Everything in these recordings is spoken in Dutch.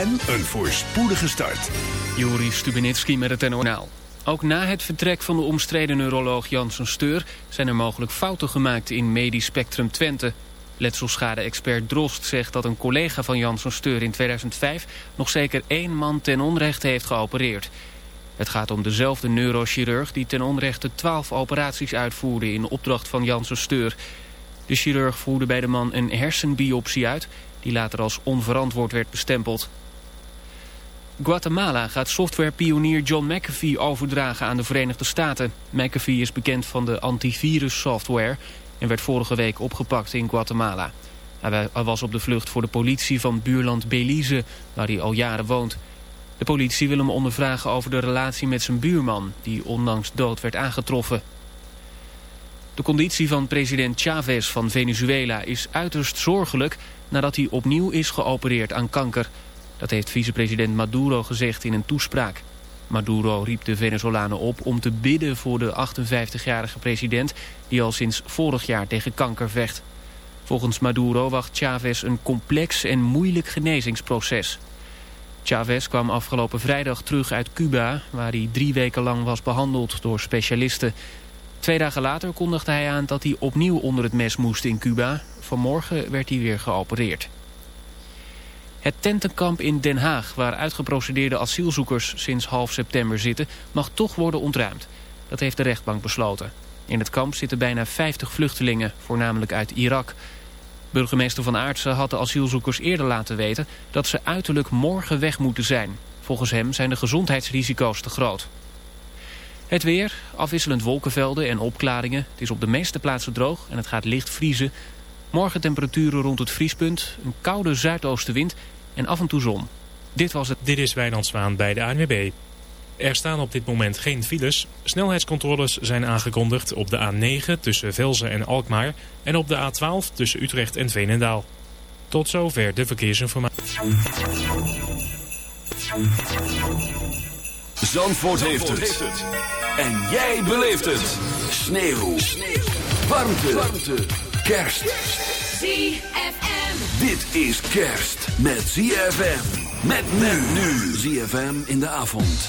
en een voorspoedige start. Juri Stubenitski met het NONaal. Ook na het vertrek van de omstreden neuroloog Janssen Steur... zijn er mogelijk fouten gemaakt in Medisch Spectrum Twente. Letselschade-expert Drost zegt dat een collega van Janssen Steur in 2005... nog zeker één man ten onrechte heeft geopereerd. Het gaat om dezelfde neurochirurg die ten onrechte 12 operaties uitvoerde... in opdracht van Janssen Steur... De chirurg voerde bij de man een hersenbiopsie uit... die later als onverantwoord werd bestempeld. Guatemala gaat softwarepionier John McAfee overdragen aan de Verenigde Staten. McAfee is bekend van de antivirussoftware en werd vorige week opgepakt in Guatemala. Hij was op de vlucht voor de politie van buurland Belize, waar hij al jaren woont. De politie wil hem ondervragen over de relatie met zijn buurman, die ondanks dood werd aangetroffen. De conditie van president Chavez van Venezuela is uiterst zorgelijk nadat hij opnieuw is geopereerd aan kanker. Dat heeft vicepresident Maduro gezegd in een toespraak. Maduro riep de Venezolanen op om te bidden voor de 58-jarige president... die al sinds vorig jaar tegen kanker vecht. Volgens Maduro wacht Chavez een complex en moeilijk genezingsproces. Chavez kwam afgelopen vrijdag terug uit Cuba... waar hij drie weken lang was behandeld door specialisten... Twee dagen later kondigde hij aan dat hij opnieuw onder het mes moest in Cuba. Vanmorgen werd hij weer geopereerd. Het tentenkamp in Den Haag, waar uitgeprocedeerde asielzoekers sinds half september zitten, mag toch worden ontruimd. Dat heeft de rechtbank besloten. In het kamp zitten bijna 50 vluchtelingen, voornamelijk uit Irak. Burgemeester Van Aartsen had de asielzoekers eerder laten weten dat ze uiterlijk morgen weg moeten zijn. Volgens hem zijn de gezondheidsrisico's te groot. Het weer, afwisselend wolkenvelden en opklaringen. Het is op de meeste plaatsen droog en het gaat licht vriezen. Morgen temperaturen rond het vriespunt, een koude zuidoostenwind en af en toe zon. Dit was het. Dit is Wijnand Zwaan bij de ANWB. Er staan op dit moment geen files. Snelheidscontroles zijn aangekondigd op de A9 tussen Velzen en Alkmaar... en op de A12 tussen Utrecht en Veenendaal. Tot zover de verkeersinformatie. Zandvoort, heeft, het. En jij beleeft het. Sneeuw. Sneeuw. Warmte. Warmte. Kerst. ZFM. Dit is kerst met ZFM. Met men nu. ZFM in de avond.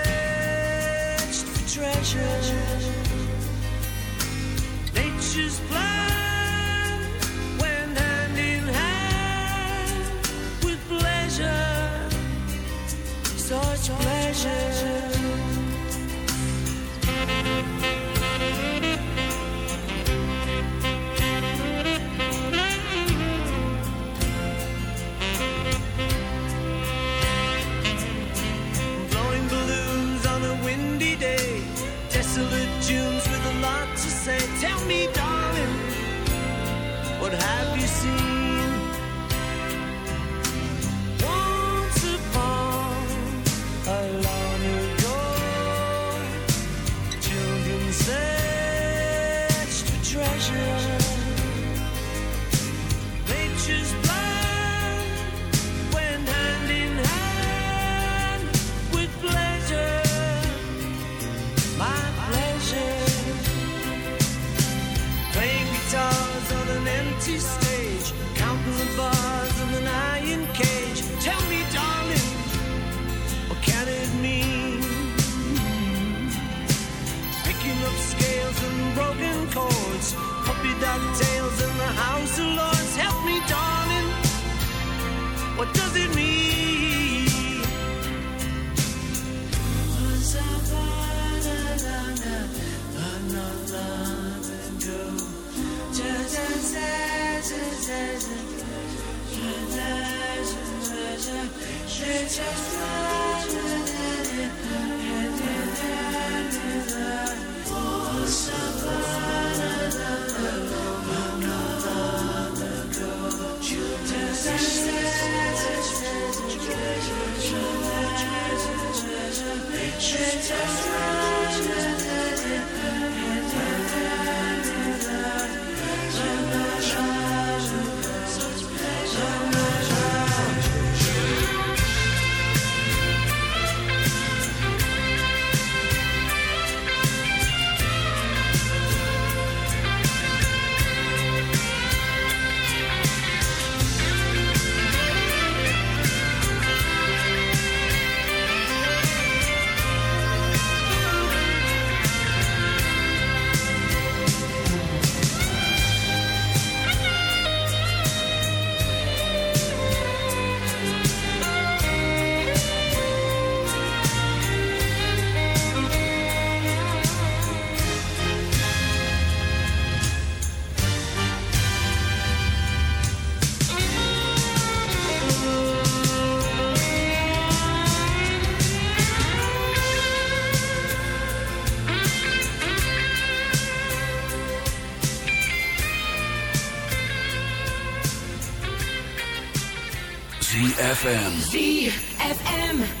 treasure. ZFM. ZFM.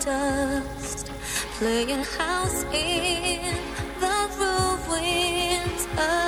dust, playing house in the ruins of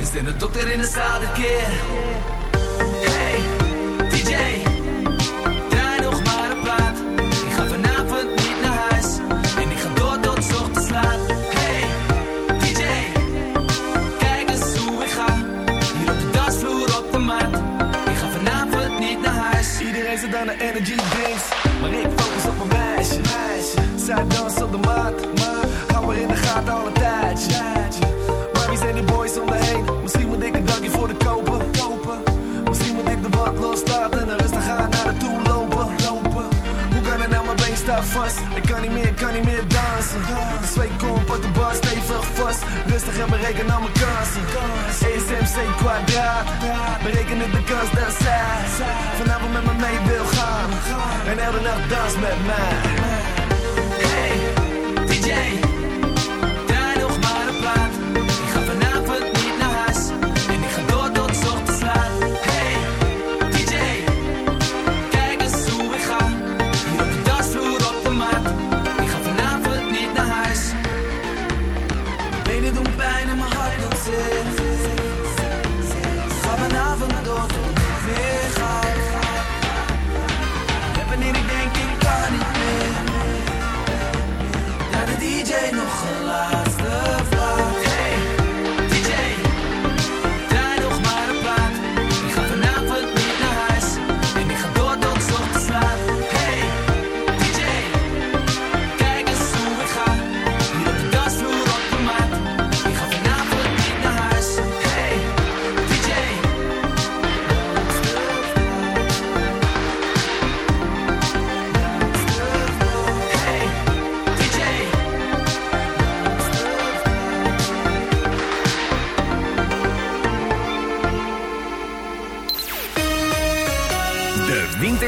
Is er een dokter in de zaal de keer. Hey, DJ Draai nog maar een plaat. Ik ga vanavond niet naar huis. En ik ga door tot ochtends laat. Hey, DJ Kijk eens hoe ik ga. Hier op de dansvloer op de mat. Ik ga vanavond niet naar huis. Iedereen zit aan de energy drinks, maar ik focus op mijn meisje. Zij danst op de maat, maar hou maar in de gaten al een tijdje. Boys? Misschien moet ik een dankje voor de kopen. kopen. Misschien moet ik de wat loslaten en rustig gaan naar de toe lopen. lopen. Hoe kan het nou, mijn been staat vast? Ik kan niet meer, kan niet meer dansen. Zweet komt de bar stevig vast. Rustig en bereken al mijn kansen. ESMC kwadraat, berekenen de kans dat zij vanavond met me mee wil gaan. En elke nacht dans met mij.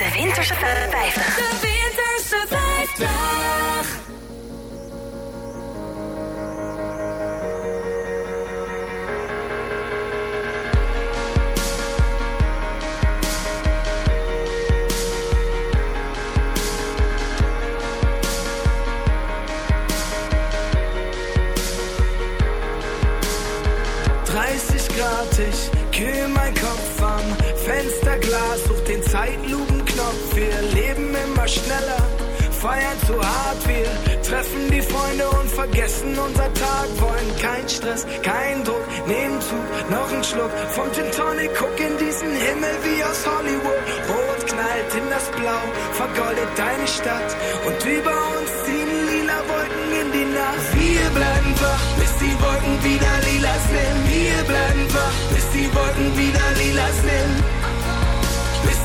De Winterse 50. De Winterse 50. feiern zu hart. Wir treffen die Freunde und vergessen unser Tag. Wollen kein Stress, kein Druck, nehmen zu, noch ein Schluck vom Gin Tonic. Guck in diesen Himmel wie aus Hollywood. Rot knallt in das Blau, vergoldet deine Stadt. Und über uns ziehen lila Wolken in die Nacht. Wir bleiben wach, bis die Wolken wieder lila sind. Wir bleiben wach, bis die Wolken wieder lila sind.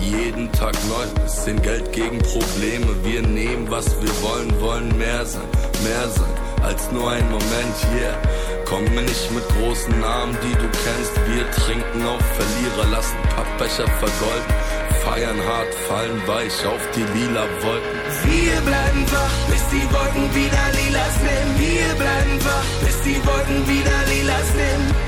Jeden Tag neu, bisschen Geld gegen Probleme. Wir nehmen, was wir wollen, wollen mehr sein, mehr sein als nur ein Moment, yeah. Komm mir nicht mit großen Namen, die du kennst. Wir trinken auf Verlierer, lassen Pappbecher vergolden. Feiern hart, fallen weich auf die lila Wolken. Wir bleiben wach, bis die Wolken wieder lila sind. Wir bleiben wach, bis die Wolken wieder lila sind.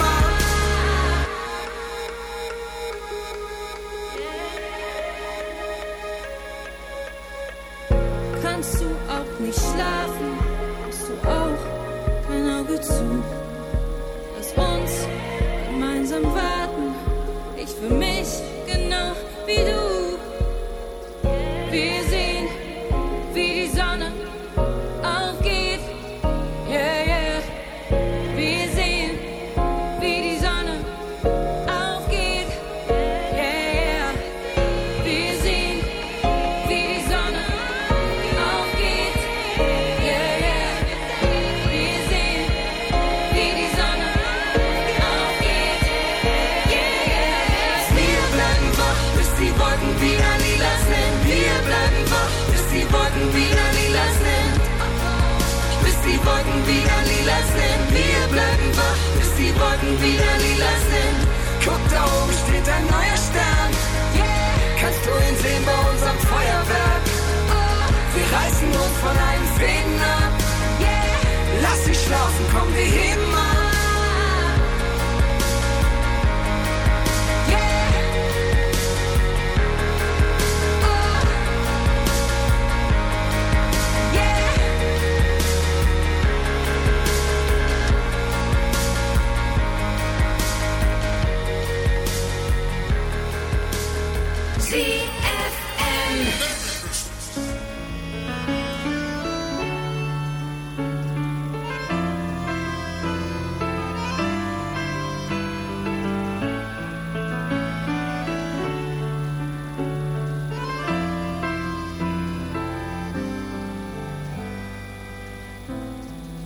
sind. Wir bleiben wach, bis die Wolken wieder lila sind. Guck, da oben steht ein neuer Stern. Kannst du ihn sehen bei unserem Feuerwerk? Wir reißen uns von allen Fäden ab. Lass dich schlafen, komm, wir heben ab.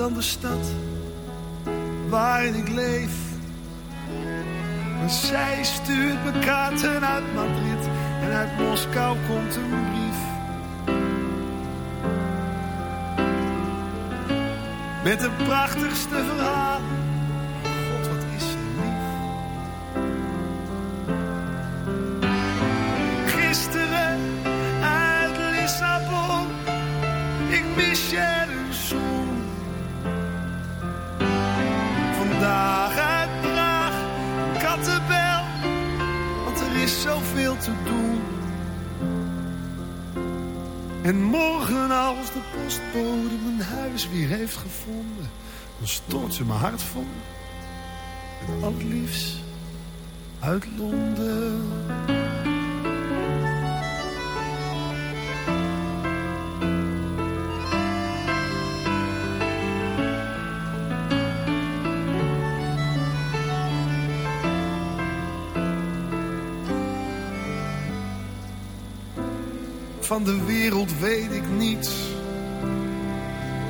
dan de stad waarin ik leef. Maar zij stuurt me kaarten uit Madrid en uit Moskou komt een brief. Met de prachtigste verhalen. Heeft gevonden, dan stort ze mijn hart vol Het allerliefst uit Londen. Van de wereld weet ik niets.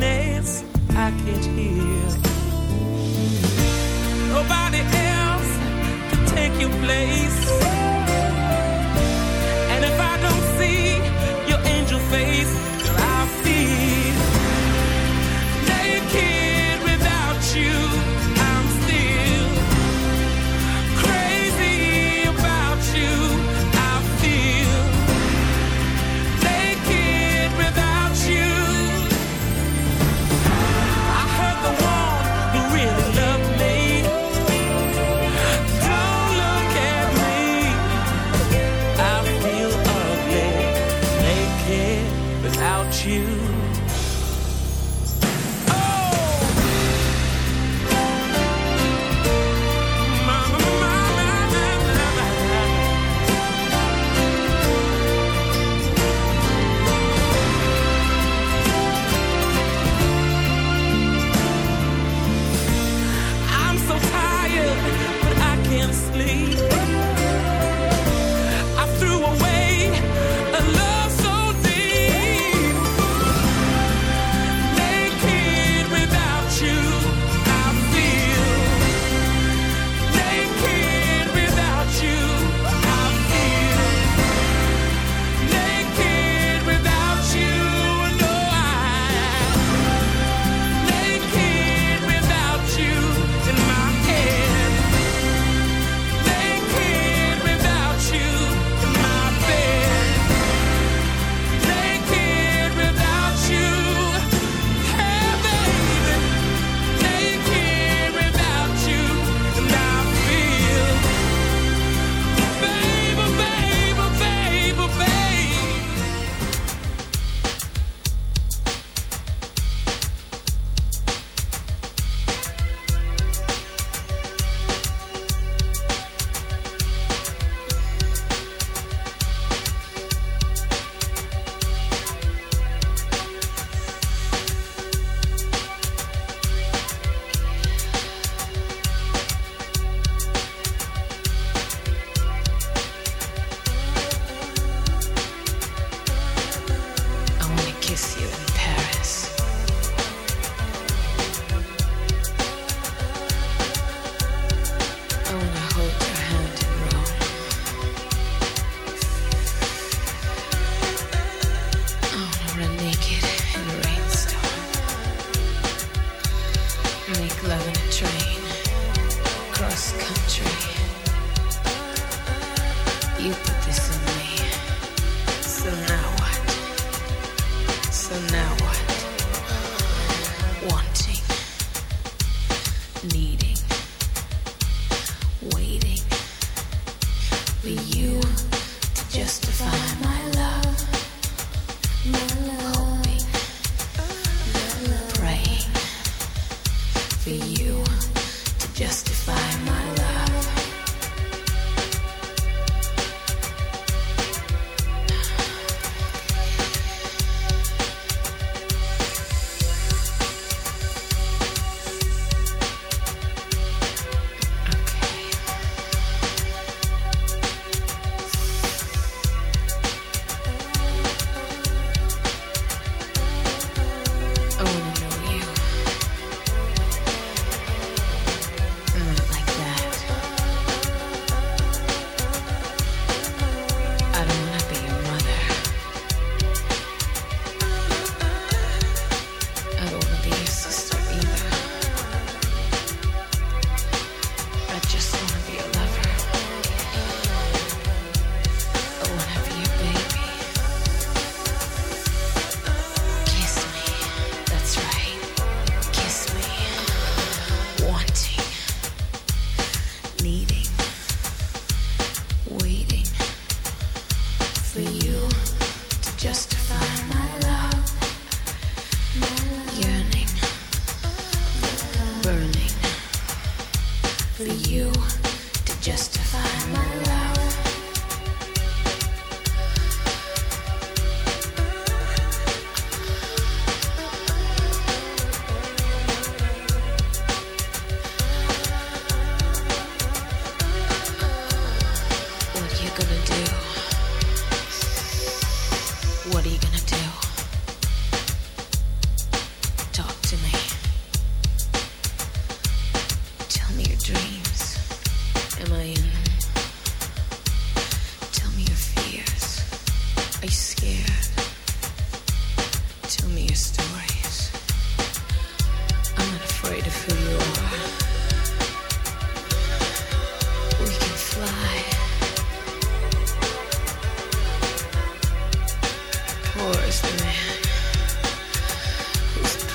loneliness I can't heal. Nobody else can take your place.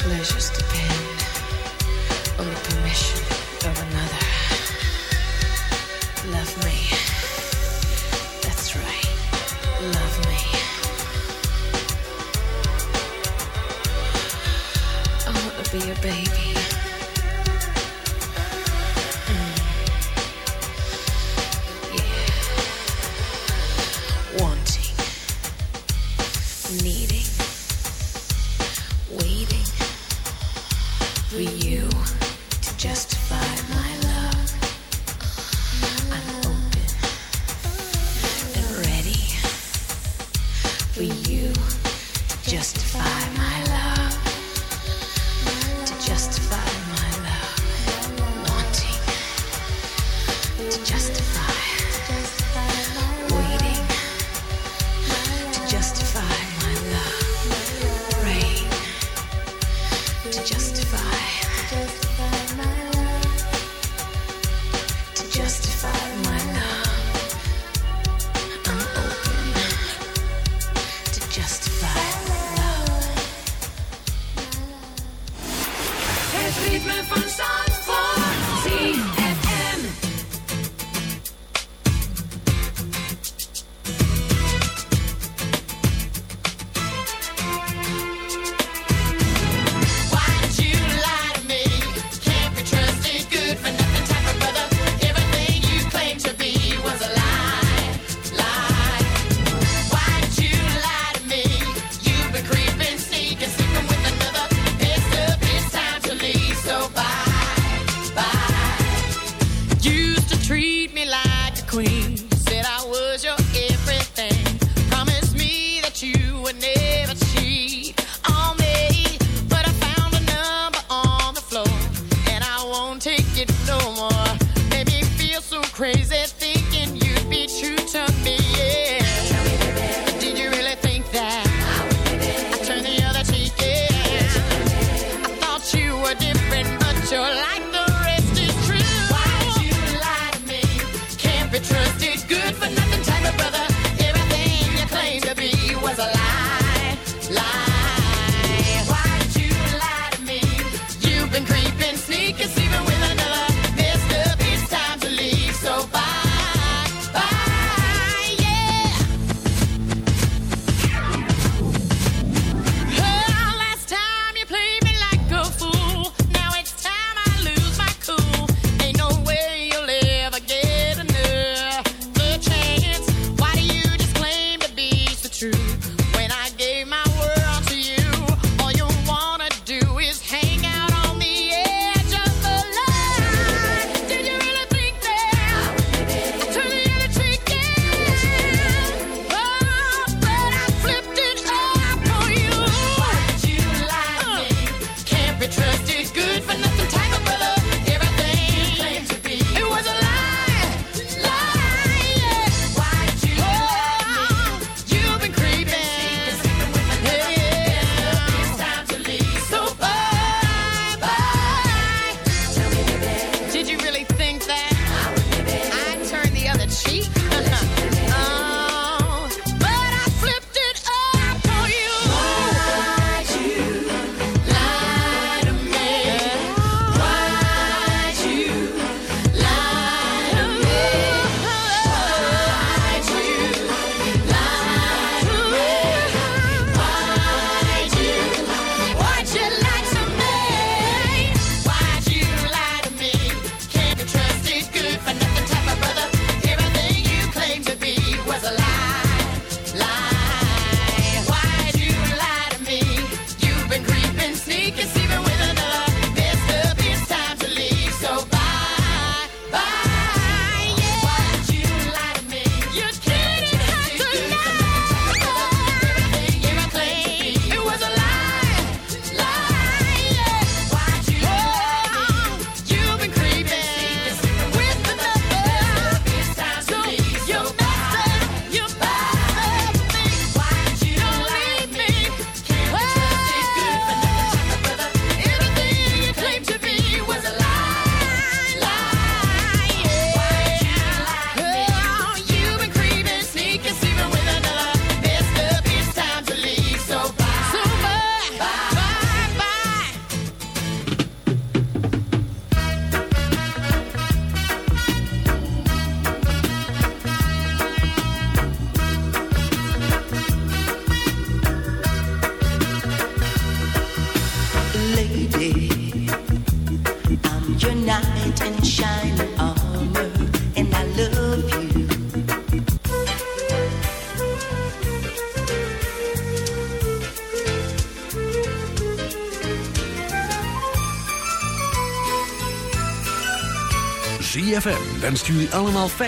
pleasures depend on the permission of another. Love me. That's right. Love me. I want to be a baby. queen. Said I was your wenst jullie allemaal fijn.